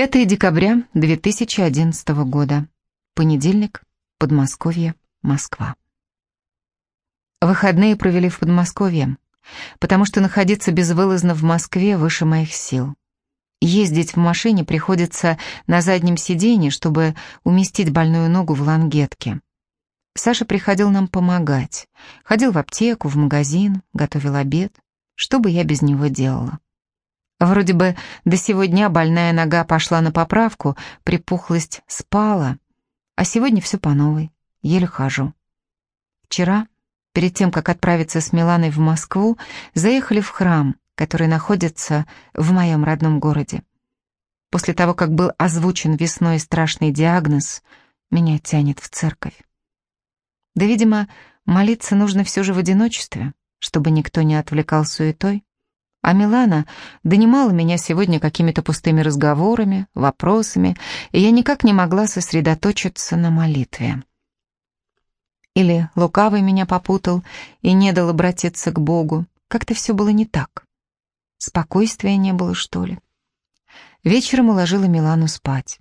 5 декабря 2011 года. Понедельник, Подмосковье, Москва. Выходные провели в Подмосковье, потому что находиться безвылазно в Москве выше моих сил. Ездить в машине приходится на заднем сиденье, чтобы уместить больную ногу в лангетке. Саша приходил нам помогать. Ходил в аптеку, в магазин, готовил обед. Что бы я без него делала? Вроде бы до сего дня больная нога пошла на поправку, припухлость спала, а сегодня все по новой, еле хожу. Вчера, перед тем, как отправиться с Миланой в Москву, заехали в храм, который находится в моем родном городе. После того, как был озвучен весной страшный диагноз, меня тянет в церковь. Да, видимо, молиться нужно все же в одиночестве, чтобы никто не отвлекал суетой. А Милана донимала меня сегодня какими-то пустыми разговорами, вопросами, и я никак не могла сосредоточиться на молитве. Или лукавый меня попутал и не дал обратиться к Богу. Как-то все было не так. Спокойствия не было, что ли. Вечером уложила Милану спать.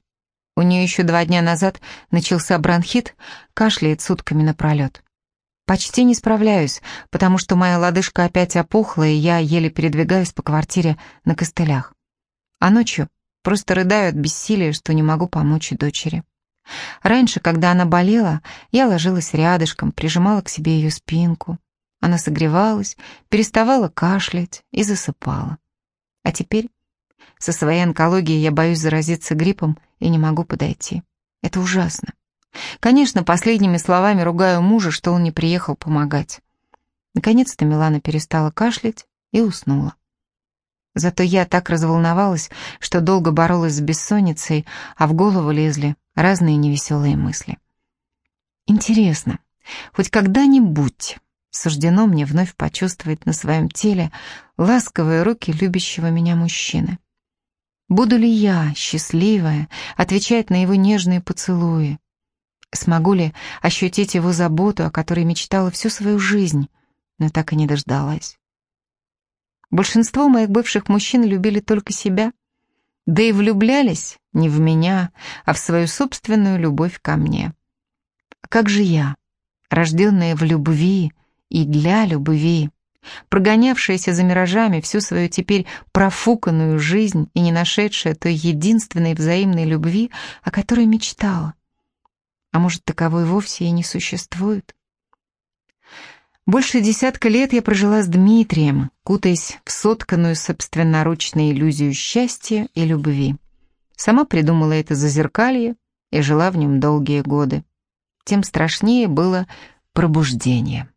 У нее еще два дня назад начался бронхит, кашляет сутками напролет. Почти не справляюсь, потому что моя лодыжка опять опухла, и я еле передвигаюсь по квартире на костылях. А ночью просто рыдаю от бессилия, что не могу помочь дочери. Раньше, когда она болела, я ложилась рядышком, прижимала к себе ее спинку. Она согревалась, переставала кашлять и засыпала. А теперь со своей онкологией я боюсь заразиться гриппом и не могу подойти. Это ужасно. Конечно, последними словами ругаю мужа, что он не приехал помогать. Наконец-то Милана перестала кашлять и уснула. Зато я так разволновалась, что долго боролась с бессонницей, а в голову лезли разные невеселые мысли. Интересно, хоть когда-нибудь суждено мне вновь почувствовать на своем теле ласковые руки любящего меня мужчины? Буду ли я, счастливая, отвечать на его нежные поцелуи? Смогу ли ощутить его заботу, о которой мечтала всю свою жизнь, но так и не дождалась? Большинство моих бывших мужчин любили только себя, да и влюблялись не в меня, а в свою собственную любовь ко мне. Как же я, рожденная в любви и для любви, прогонявшаяся за миражами всю свою теперь профуканную жизнь и не нашедшая той единственной взаимной любви, о которой мечтала. А может, таковой вовсе и не существует? Больше десятка лет я прожила с Дмитрием, кутаясь в сотканную собственноручно иллюзию счастья и любви. Сама придумала это зазеркалье и жила в нем долгие годы. Тем страшнее было пробуждение.